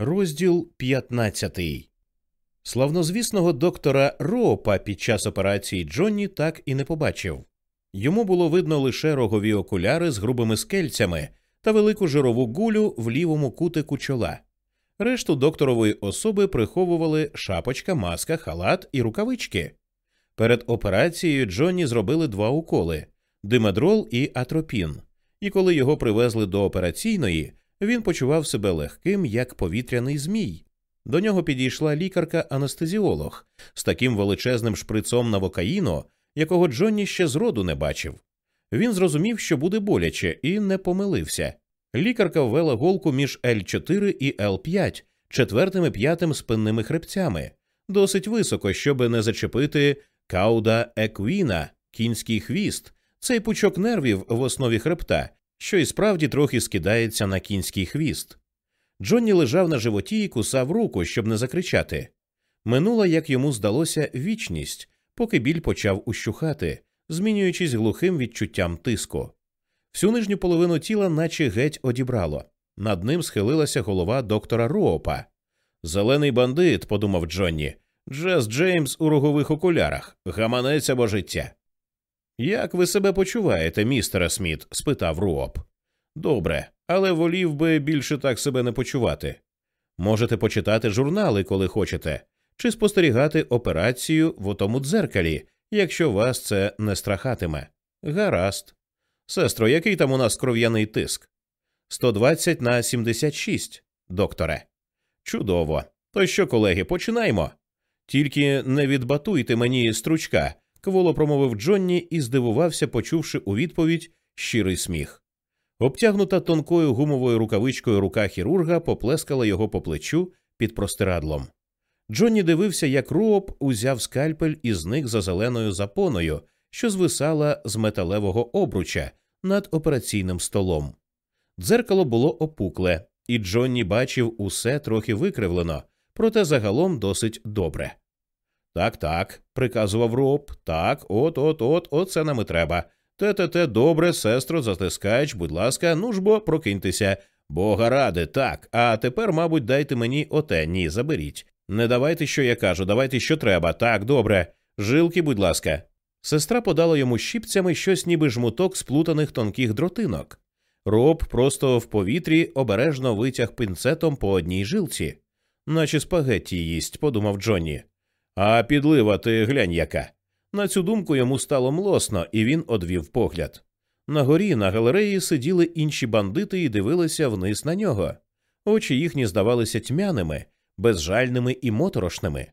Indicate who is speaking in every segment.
Speaker 1: Розділ 15 Славнозвісного доктора Роопа під час операції Джонні так і не побачив. Йому було видно лише рогові окуляри з грубими скельцями та велику жирову гулю в лівому кутику чола. Решту докторової особи приховували шапочка, маска, халат і рукавички. Перед операцією Джонні зробили два уколи димедрол і атропін, і коли його привезли до операційної, він почував себе легким, як повітряний змій. До нього підійшла лікарка-анестезіолог з таким величезним шприцом навокаїно, якого Джонні ще зроду не бачив. Він зрозумів, що буде боляче, і не помилився. Лікарка ввела голку між L4 і L5, четвертим і п'ятим спинними хребцями, досить високо, щоб не зачепити кауда еквіна, кінський хвіст, цей пучок нервів в основі хребта, що і справді трохи скидається на кінський хвіст. Джонні лежав на животі і кусав руку, щоб не закричати. Минула, як йому здалося, вічність, поки біль почав ущухати, змінюючись глухим відчуттям тиску. Всю нижню половину тіла, наче геть одібрало. Над ним схилилася голова доктора Руопа. Зелений бандит, подумав Джонні, Джес Джеймс у рогових окулярах, гаманець або життя. Як ви себе почуваєте, містере Сміт? спитав Руоп. Добре, але волів би більше так себе не почувати. Можете почитати журнали, коли хочете, чи спостерігати операцію в отому дзеркалі, якщо вас це не страхатиме. Гаразд. Сестро, який там у нас кров'яний тиск? 120 на 76, докторе. Чудово. То що, колеги, починаємо. Тільки не відбатуйте мені стручка, кволо промовив Джонні і здивувався, почувши у відповідь щирий сміх. Обтягнута тонкою гумовою рукавичкою рука хірурга поплескала його по плечу під простирадлом. Джонні дивився, як Руоп узяв скальпель і зник за зеленою запоною, що звисала з металевого обруча над операційним столом. Дзеркало було опукле, і Джонні бачив усе трохи викривлено, проте загалом досить добре. Так, так, приказував Роб. Так, от, от, от, оце нам і треба. Те те те добре, сестро, затискач, будь ласка, ну ж бо прокиньтеся. Бога ради, так. А тепер, мабуть, дайте мені оте, ні, заберіть. Не давайте, що я кажу, давайте, що треба. Так, добре. Жилки, будь ласка. Сестра подала йому щіпцями щось, ніби жмуток сплутаних тонких дротинок. Роб просто в повітрі обережно витяг пінцетом по одній жилці, наче спагетті їсть, подумав Джонні. А підлива ти глянь яка. На цю думку йому стало млосно, і він одвів погляд. На горі на галереї сиділи інші бандити і дивилися вниз на нього. Очі їхні здавалися тьмяними, безжальними і моторошними.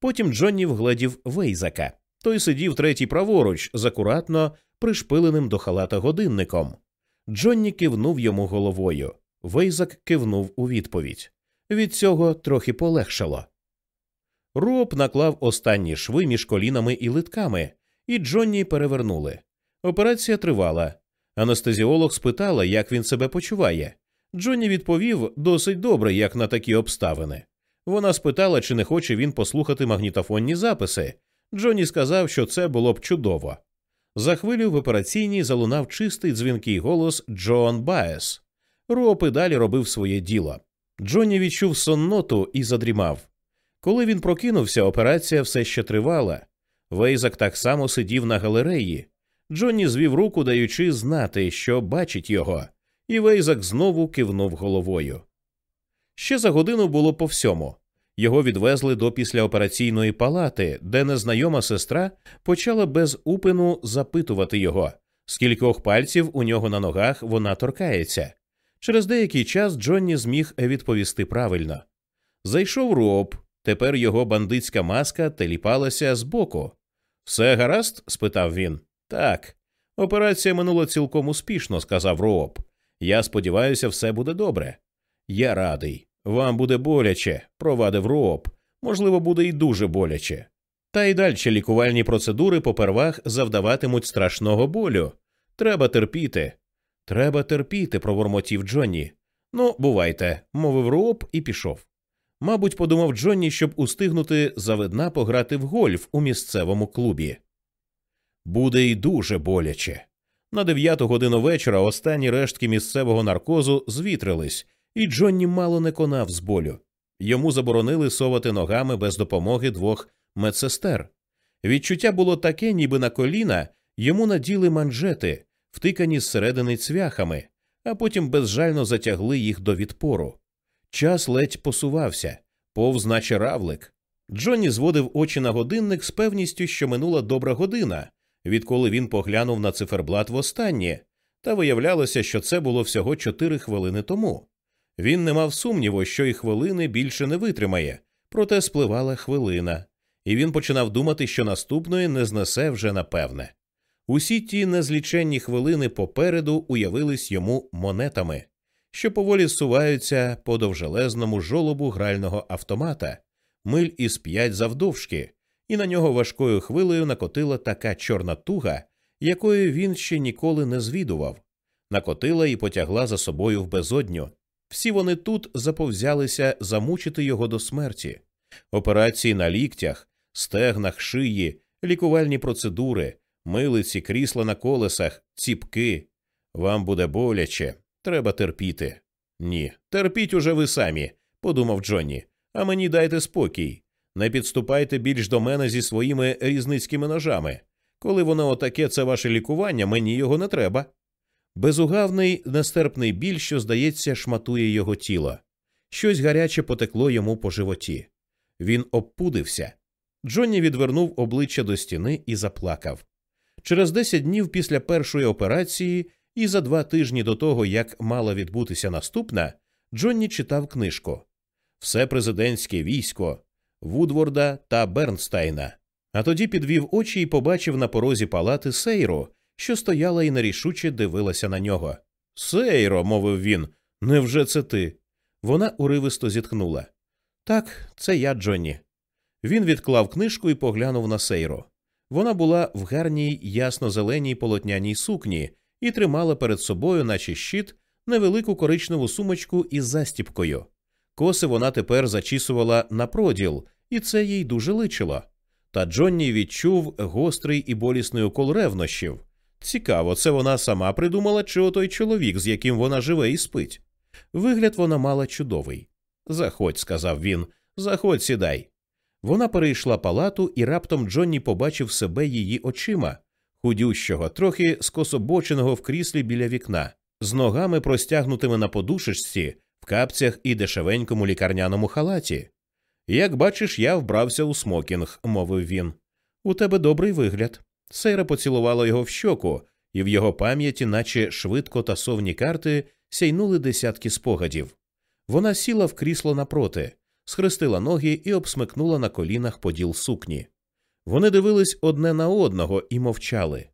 Speaker 1: Потім Джонні вгледів Вейзака. Той сидів третій праворуч, з акуратно пришпиленим до халата годинником. Джонні кивнув йому головою. Вейзак кивнув у відповідь. Від цього трохи полегшало. Роб наклав останні шви між колінами і литками, і Джонні перевернули. Операція тривала. Анестезіолог спитала, як він себе почуває. Джонні відповів досить добре, як на такі обставини. Вона спитала, чи не хоче він послухати магнітофонні записи. Джонні сказав, що це було б чудово. За хвилю в операційній залунав чистий дзвінкий голос Джоан Баес. Роб і далі робив своє діло. Джонні відчув сонноту і задрімав. Коли він прокинувся, операція все ще тривала. Вейзак так само сидів на галереї. Джонні звів руку, даючи знати, що бачить його, і Вейзак знову кивнув головою. Ще за годину було по всьому. Його відвезли до післяопераційної палати, де незнайома сестра почала без упину запитувати його, скількох пальців у нього на ногах вона торкається. Через деякий час Джонні зміг відповісти правильно. Зайшов Роб, Тепер його бандитська маска теліпалася збоку. Все гаразд? спитав він. Так. Операція минула цілком успішно, сказав Роб. Я сподіваюся, все буде добре. Я радий. Вам буде боляче, провадив Роб. Можливо, буде і дуже боляче. Та й далі лікувальні процедури попервах завдаватимуть страшного болю. Треба терпіти. Треба терпіти, провормотів Джонні. Ну, бувайте, мовив Роб і пішов. Мабуть, подумав Джонні, щоб устигнути завидна пограти в гольф у місцевому клубі. Буде й дуже боляче. На дев'яту годину вечора останні рештки місцевого наркозу звітрились, і Джонні мало не конав з болю. Йому заборонили совати ногами без допомоги двох медсестер. Відчуття було таке, ніби на коліна йому наділи манжети, втикані зсередини цвяхами, а потім безжально затягли їх до відпору. Час ледь посувався, повз наче равлик. Джонні зводив очі на годинник з певністю, що минула добра година, відколи він поглянув на циферблат востаннє, та виявлялося, що це було всього чотири хвилини тому. Він не мав сумніву, що і хвилини більше не витримає, проте спливала хвилина, і він починав думати, що наступної не знесе вже напевне. Усі ті незліченні хвилини попереду уявились йому монетами, що поволі суваються по довжелезному жолобу грального автомата, миль із п'ять завдовжки, і на нього важкою хвилею накотила така чорна туга, якої він ще ніколи не звідував, накотила і потягла за собою в безодню. Всі вони тут заповзялися замучити його до смерті. Операції на ліктях, стегнах, шиї, лікувальні процедури, милиці, крісла на колесах, ціпки. Вам буде боляче, треба терпіти. Ні, терпіть уже ви самі, подумав Джонні, а мені дайте спокій. Не підступайте більш до мене зі своїми різницькими ножами. Коли воно отаке, це ваше лікування, мені його не треба. Безугавний, нестерпний біль, що, здається, шматує його тіло. Щось гаряче потекло йому по животі. Він обпудився. Джонні відвернув обличчя до стіни і заплакав. Через десять днів після першої операції і за два тижні до того, як мала відбутися наступна, Джонні читав книжку Все президентське військо Вудворда та Бернстайна. А тоді підвів очі і побачив на порозі палати Сейру, що стояла і нерішуче дивилася на нього. Сейро, мовив він, невже це ти? Вона уривисто зітхнула. Так, це я, Джонні. Він відклав книжку і поглянув на Сейро. Вона була в гарній ясно-зеленій полотняній сукні і тримала перед собою, наче щит, невелику коричневу сумочку із застіпкою. Коси вона тепер зачісувала на проділ, і це їй дуже личило. Та Джонні відчув гострий і болісний укол ревнощів. Цікаво, це вона сама придумала, чи отой чоловік, з яким вона живе і спить. Вигляд вона мала чудовий. Заходь, сказав він, заходь, сідай. Вона перейшла палату, і раптом Джонні побачив себе її очима, худющого, трохи скособоченого в кріслі біля вікна, з ногами простягнутими на подушечці, в капцях і дешевенькому лікарняному халаті. Як бачиш, я вбрався у смокінг, мовив він. У тебе добрий вигляд. Сейра поцілувала його в щоку, і в його пам'яті, наче швидко тасовні карти, сяйнули десятки спогадів. Вона сіла в крісло напроти, схрестила ноги і обсмикнула на колінах поділ сукні. Вони дивились одне на одного і мовчали.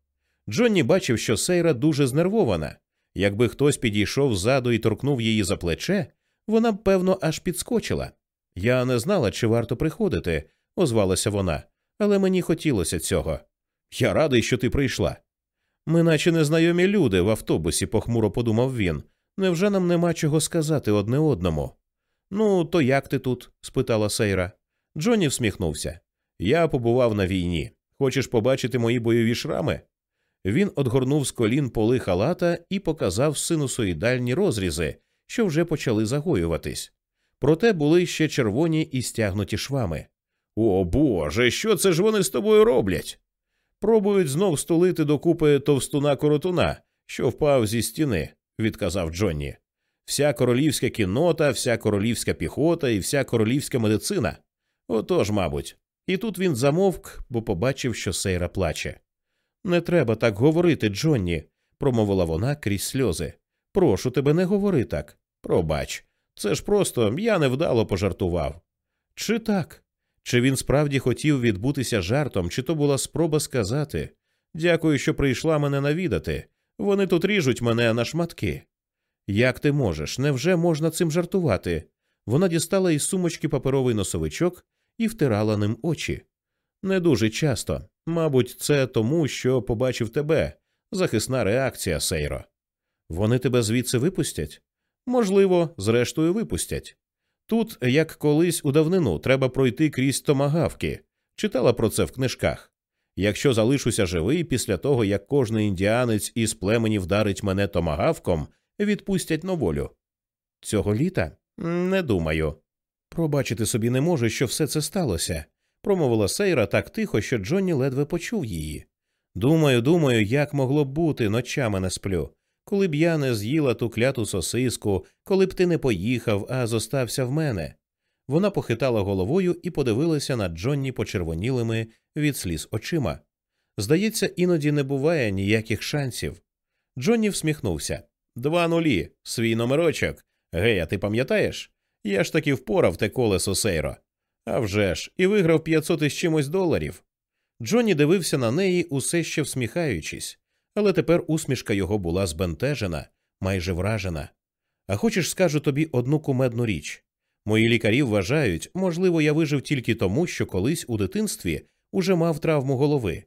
Speaker 1: Джонні бачив, що Сейра дуже знервована. Якби хтось підійшов ззаду і торкнув її за плече, вона б, певно, аж підскочила. Я не знала, чи варто приходити, озвалася вона, але мені хотілося цього. Я радий, що ти прийшла. Ми, наче незнайомі люди в автобусі, похмуро подумав він. Невже нам нема чого сказати одне одному? Ну, то як ти тут? спитала Сейра. Джонні всміхнувся. Я побував на війні. Хочеш побачити мої бойові шрами? Він одгорнув з колін поли халата і показав синусоїдальні розрізи, що вже почали загоюватись. Проте були ще червоні і стягнуті швами. О Боже, що це ж вони з тобою роблять? Пробують знов стулити докупи товстуна коротуна, що впав зі стіни, відказав Джонні. Вся королівська кіннота, вся королівська піхота і вся королівська медицина. Отож, мабуть. І тут він замовк, бо побачив, що Сейра плаче. Не треба так говорити, Джонні, промовила вона крізь сльози. Прошу тебе, не говори так. Пробач. Це ж просто я невдало пожартував. Чи так? Чи він справді хотів відбутися жартом, чи то була спроба сказати Дякую, що прийшла мене навідати. Вони тут ріжуть мене на шматки. Як ти можеш? Невже можна цим жартувати? Вона дістала із сумочки паперовий носовичок і втирала ним очі. Не дуже часто. Мабуть, це тому, що побачив тебе. Захисна реакція, Сейро. Вони тебе звідси випустять? Можливо, зрештою випустять. Тут, як колись у давнину, треба пройти крізь томагавки. Читала про це в книжках. Якщо залишуся живий після того, як кожний індіанець із племені вдарить мене томагавком, відпустять на волю. Цього літа? Не думаю. Пробачити собі не можу, що все це сталося, промовила Сейра так тихо, що Джонні ледве почув її. Думаю, думаю, як могло б бути, ночами не сплю. Коли б я не з'їла ту кляту сосиску, коли б ти не поїхав, а зостався в мене. Вона похитала головою і подивилася на Джонні почервонілими від сліз очима. Здається, іноді не буває ніяких шансів. Джонні всміхнувся. Два нулі, свій номерочок. Гей, а ти пам'ятаєш? Я ж таки впорав те колесо Сейро. А вже ж, і виграв 500 із чимось доларів. Джонні дивився на неї, усе ще всміхаючись, але тепер усмішка його була збентежена, майже вражена. А хочеш, скажу тобі одну кумедну річ. Мої лікарі вважають, можливо, я вижив тільки тому, що колись у дитинстві уже мав травму голови.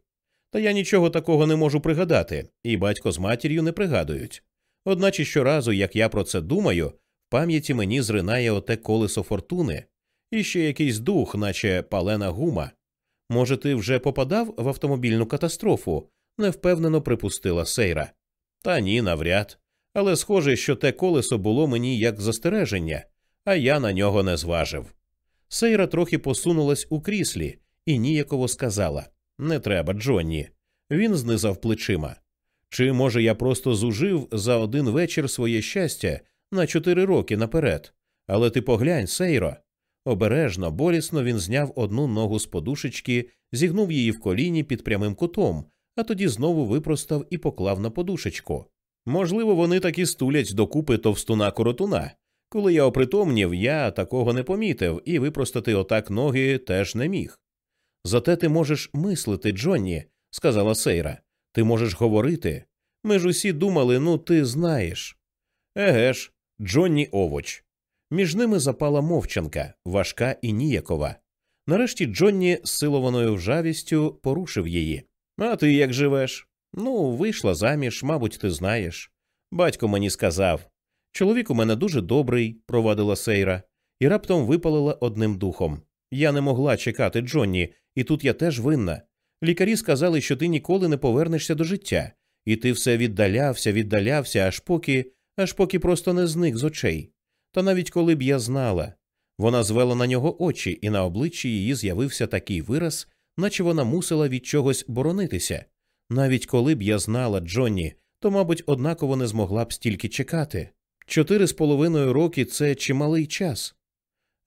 Speaker 1: Та я нічого такого не можу пригадати, і батько з матір'ю не пригадують. Одначе щоразу, як я про це думаю, пам'яті мені зринає оте колесо фортуни, і ще якийсь дух, наче палена гума. Може, ти вже попадав в автомобільну катастрофу? невпевнено припустила Сейра. Та ні, навряд. Але схоже, що те колесо було мені як застереження, а я на нього не зважив. Сейра трохи посунулась у кріслі і ніяково сказала Не треба, Джонні. Він знизав плечима. Чи, може, я просто зужив за один вечір своє щастя на чотири роки наперед? Але ти поглянь, Сейро. Обережно, болісно він зняв одну ногу з подушечки, зігнув її в коліні під прямим кутом, а тоді знову випростав і поклав на подушечку. Можливо, вони так і стулять докупи товстуна коротуна. Коли я опритомнів, я такого не помітив, і випростати отак ноги теж не міг. Зате ти можеш мислити, Джонні, сказала Сейра. Ти можеш говорити. Ми ж усі думали, ну ти знаєш. Еге ж, Джонні овоч. Між ними запала мовчанка, важка і ніякова. Нарешті Джонні з силованою вжавістю порушив її. А ти як живеш? Ну, вийшла заміж, мабуть, ти знаєш. Батько мені сказав. Чоловік у мене дуже добрий, провадила Сейра, і раптом випалила одним духом. Я не могла чекати Джонні, і тут я теж винна. Лікарі сказали, що ти ніколи не повернешся до життя, і ти все віддалявся, віддалявся, аж поки, аж поки просто не зник з очей. Та навіть коли б я знала. Вона звела на нього очі, і на обличчі її з'явився такий вираз, наче вона мусила від чогось боронитися. Навіть коли б я знала Джонні, то, мабуть, однаково не змогла б стільки чекати. Чотири з половиною роки це чималий час.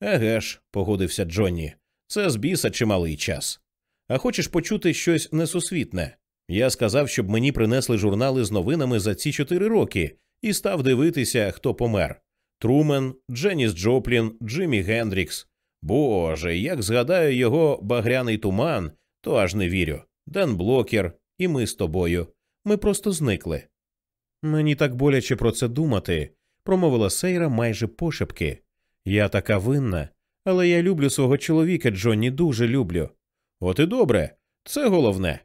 Speaker 1: Еге ж, погодився Джонні, це з біса чималий час. А хочеш почути щось несусвітне? Я сказав, щоб мені принесли журнали з новинами за ці чотири роки, і став дивитися, хто помер. Трумен, Дженіс Джоплін, Джиммі Гендрікс. Боже, як згадаю його багряний туман, то аж не вірю. Ден Блокер, і ми з тобою. Ми просто зникли. Мені так боляче про це думати, промовила Сейра майже пошепки. Я така винна, але я люблю свого чоловіка, Джонні, дуже люблю. От і добре, це головне.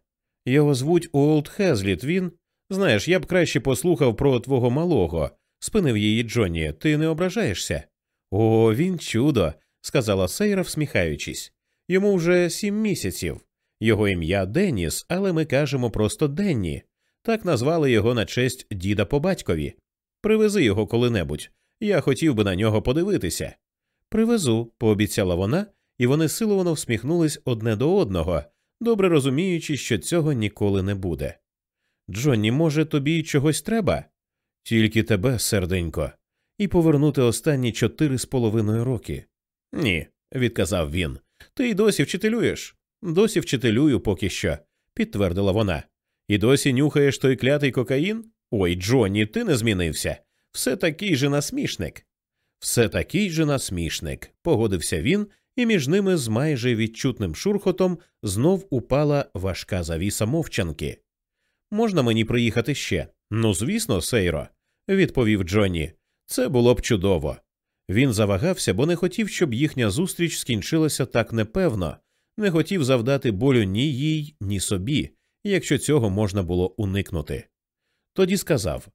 Speaker 1: Його звуть Уолт Хезліт. Він. Знаєш, я б краще послухав про твого малого, спинив її Джонні. Ти не ображаєшся? О, він чудо, сказала Сейра, всміхаючись. Йому вже сім місяців. Його ім'я Деніс, але ми кажемо просто Денні. Так назвали його на честь діда по батькові. Привези його коли-небудь. Я хотів би на нього подивитися. Привезу, пообіцяла вона, і вони силовано всміхнулись одне до одного, добре розуміючи, що цього ніколи не буде. Джонні, може, тобі чогось треба? Тільки тебе, серденько, і повернути останні чотири з половиною роки. Ні, відказав він. Ти й досі вчителюєш. Досі вчителюю поки що, підтвердила вона. І досі нюхаєш той клятий кокаїн? Ой, Джонні, ти не змінився. Все такий же насмішник. Все такий же насмішник, погодився він, і між ними з майже відчутним шурхотом знов упала важка завіса мовчанки. Можна мені приїхати ще? Ну, звісно, Сейро, відповів Джонні. Це було б чудово. Він завагався, бо не хотів, щоб їхня зустріч скінчилася так непевно, не хотів завдати болю ні їй, ні собі, якщо цього можна було уникнути. Тоді сказав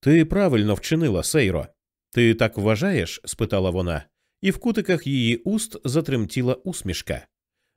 Speaker 1: Ти правильно вчинила, Сейро. Ти так вважаєш? спитала вона, і в кутиках її уст затремтіла усмішка.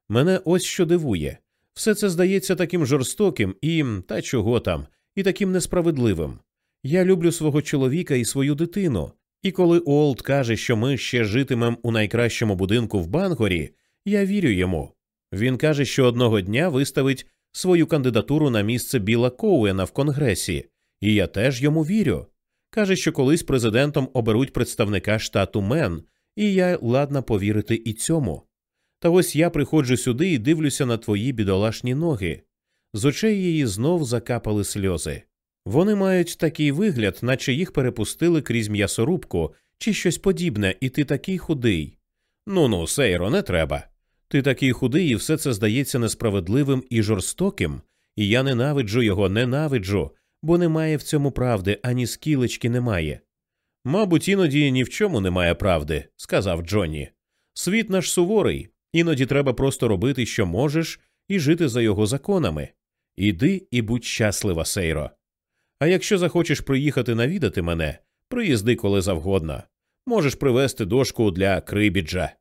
Speaker 1: Мене ось що дивує. Все це здається таким жорстоким і та чого там, і таким несправедливим. Я люблю свого чоловіка і свою дитину, І коли Уолт каже, що ми ще житимемо у найкращому будинку в Бангорі, я вірю йому. Він каже, що одного дня виставить свою кандидатуру на місце Біла Коуена в Конгресі, і я теж йому вірю. Каже, що колись президентом оберуть представника штату Мен, і я ладна повірити і цьому. Та ось я приходжу сюди і дивлюся на твої бідолашні ноги. З очей її знов закапали сльози. Вони мають такий вигляд, наче їх перепустили крізь м'ясорубку чи щось подібне, і ти такий худий. Ну ну, Сейро, не треба. Ти такий худий, і все це здається несправедливим і жорстоким, і я ненавиджу його, ненавиджу, бо немає в цьому правди, ані скілечки немає. Мабуть, іноді ні в чому немає правди, сказав Джонні. Світ наш суворий, іноді треба просто робити, що можеш, і жити за його законами. Іди і будь щаслива, Сейро. А якщо захочеш приїхати навідати мене, приїзди коли завгодно. Можеш привезти дошку для крибіджа.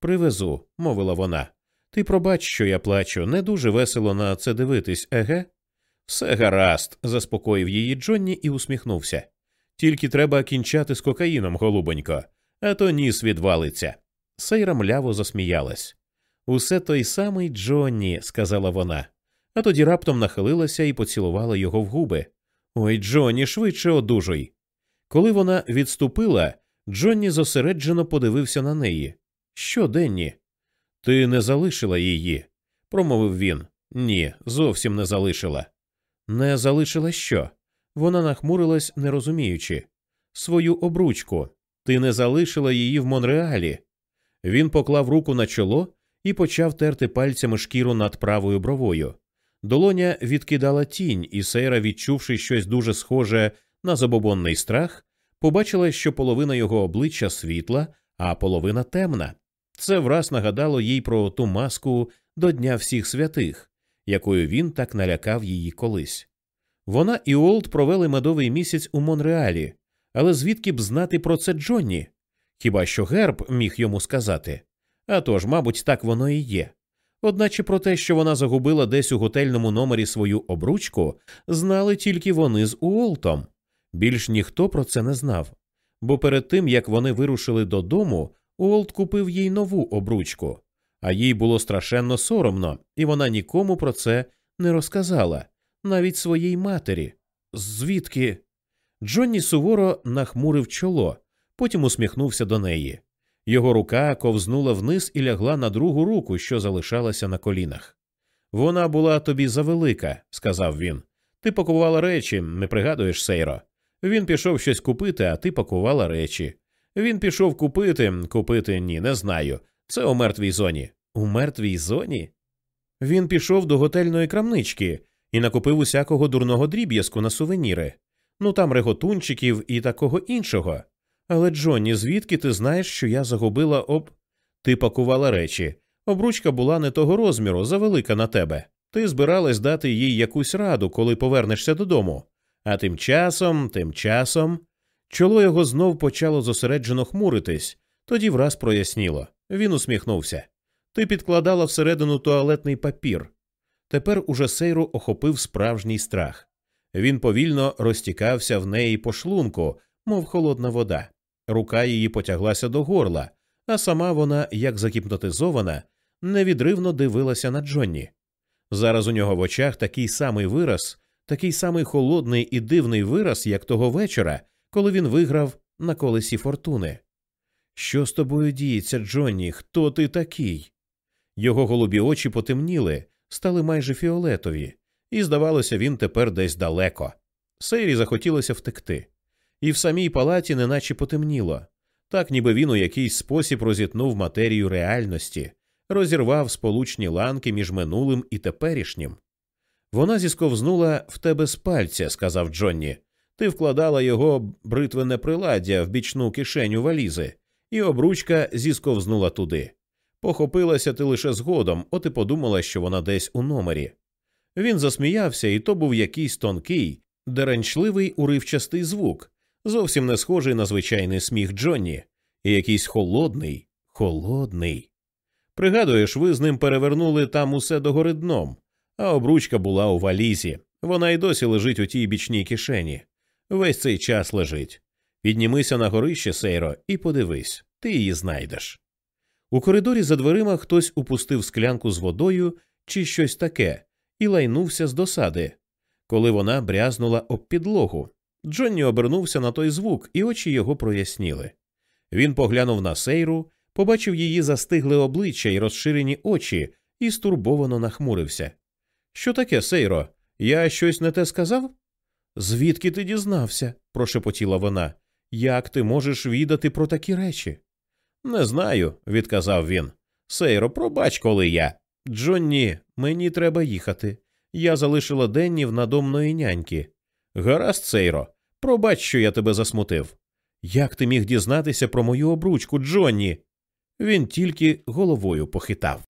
Speaker 1: Привезу, мовила вона. Ти пробач, що я плачу, не дуже весело на це дивитись, еге? Все гаразд, заспокоїв її Джонні і усміхнувся. Тільки треба кінчати з кокаїном, голубонько, а то ніс відвалиться. Сейра мляво засміялась. Усе той самий Джонні, сказала вона, а тоді раптом нахилилася і поцілувала його в губи. Ой, Джонні, швидше одужуй. Коли вона відступила, Джонні зосереджено подивився на неї. Що, Денні? Ти не залишила її, промовив він. Ні, зовсім не залишила. Не залишила що? Вона нахмурилась, не розуміючи. Свою обручку. Ти не залишила її в Монреалі. Він поклав руку на чоло і почав терти пальцями шкіру над правою бровою. Долоня відкидала тінь, і Сейра, відчувши щось дуже схоже на забобонний страх, побачила, що половина його обличчя світла, а половина темна. Це враз нагадало їй про ту маску до Дня всіх святих, якою він так налякав її колись. Вона і Олд провели медовий місяць у Монреалі, але звідки б знати про це Джонні? Хіба що герб міг йому сказати? А тож, мабуть, так воно і є. Одначе про те, що вона загубила десь у готельному номері свою обручку, знали тільки вони з Уолтом. Більш ніхто про це не знав. Бо перед тим як вони вирушили додому, Уолт купив їй нову обручку, а їй було страшенно соромно, і вона нікому про це не розказала, навіть своїй матері. Звідки? Джонні суворо нахмурив чоло, потім усміхнувся до неї. Його рука ковзнула вниз і лягла на другу руку, що залишалася на колінах. Вона була тобі завелика, сказав він. Ти пакувала речі, не пригадуєш, Сейро. Він пішов щось купити, а ти пакувала речі. Він пішов купити, купити ні, не знаю. Це у мертвій зоні. У мертвій зоні? Він пішов до готельної крамнички і накупив усякого дурного дріб'язку на сувеніри. Ну там реготунчиків і такого іншого. Але, Джонні, звідки ти знаєш, що я загубила об. Ти пакувала речі. Обручка була не того розміру, завелика на тебе. Ти збиралась дати їй якусь раду, коли повернешся додому. А тим часом, тим часом. Чоло його знов почало зосереджено хмуритись, тоді враз проясніло. Він усміхнувся. Ти підкладала всередину туалетний папір. Тепер уже Сейру охопив справжній страх. Він повільно розтікався в неї по шлунку, мов холодна вода. Рука її потяглася до горла, а сама вона, як загіпнотизована, невідривно дивилася на Джонні. Зараз у нього в очах такий самий вираз, такий самий холодний і дивний вираз, як того вечора, коли він виграв на колесі фортуни. Що з тобою діється, Джонні? Хто ти такий? Його голубі очі потемніли, стали майже фіолетові, і, здавалося, він тепер десь далеко. Сейрі захотілося втекти і в самій палаті неначе потемніло, так ніби він у якийсь спосіб розітнув матерію реальності, розірвав сполучні ланки між минулим і теперішнім. Вона зісковзнула в тебе з пальця, сказав Джонні. Ти вкладала його бритвене приладдя в бічну кишеню валізи, і обручка зісковзнула туди. Похопилася ти лише згодом, от і подумала, що вона десь у номері. Він засміявся, і то був якийсь тонкий, деренчливий уривчастий звук, зовсім не схожий на звичайний сміх Джонні, і якийсь холодний, холодний. Пригадуєш, ви з ним перевернули там усе догори дном, а обручка була у валізі. Вона й досі лежить у тій бічній кишені. Весь цей час лежить. Піднімися на горище, Сейро, і подивись, ти її знайдеш. У коридорі за дверима хтось упустив склянку з водою чи щось таке і лайнувся з досади, коли вона брязнула об підлогу. Джонні обернувся на той звук, і очі його проясніли. Він поглянув на сейру, побачив її застигле обличчя і розширені очі і стурбовано нахмурився. Що таке, Сейро? Я щось не те сказав? Звідки ти дізнався? прошепотіла вона. Як ти можеш відати про такі речі? Не знаю, відказав він. Сейро, пробач, коли я. Джонні, мені треба їхати. Я залишила денні в надомної няньки. Гаразд, Сейро, пробач, що я тебе засмутив. Як ти міг дізнатися про мою обручку, Джонні? Він тільки головою похитав.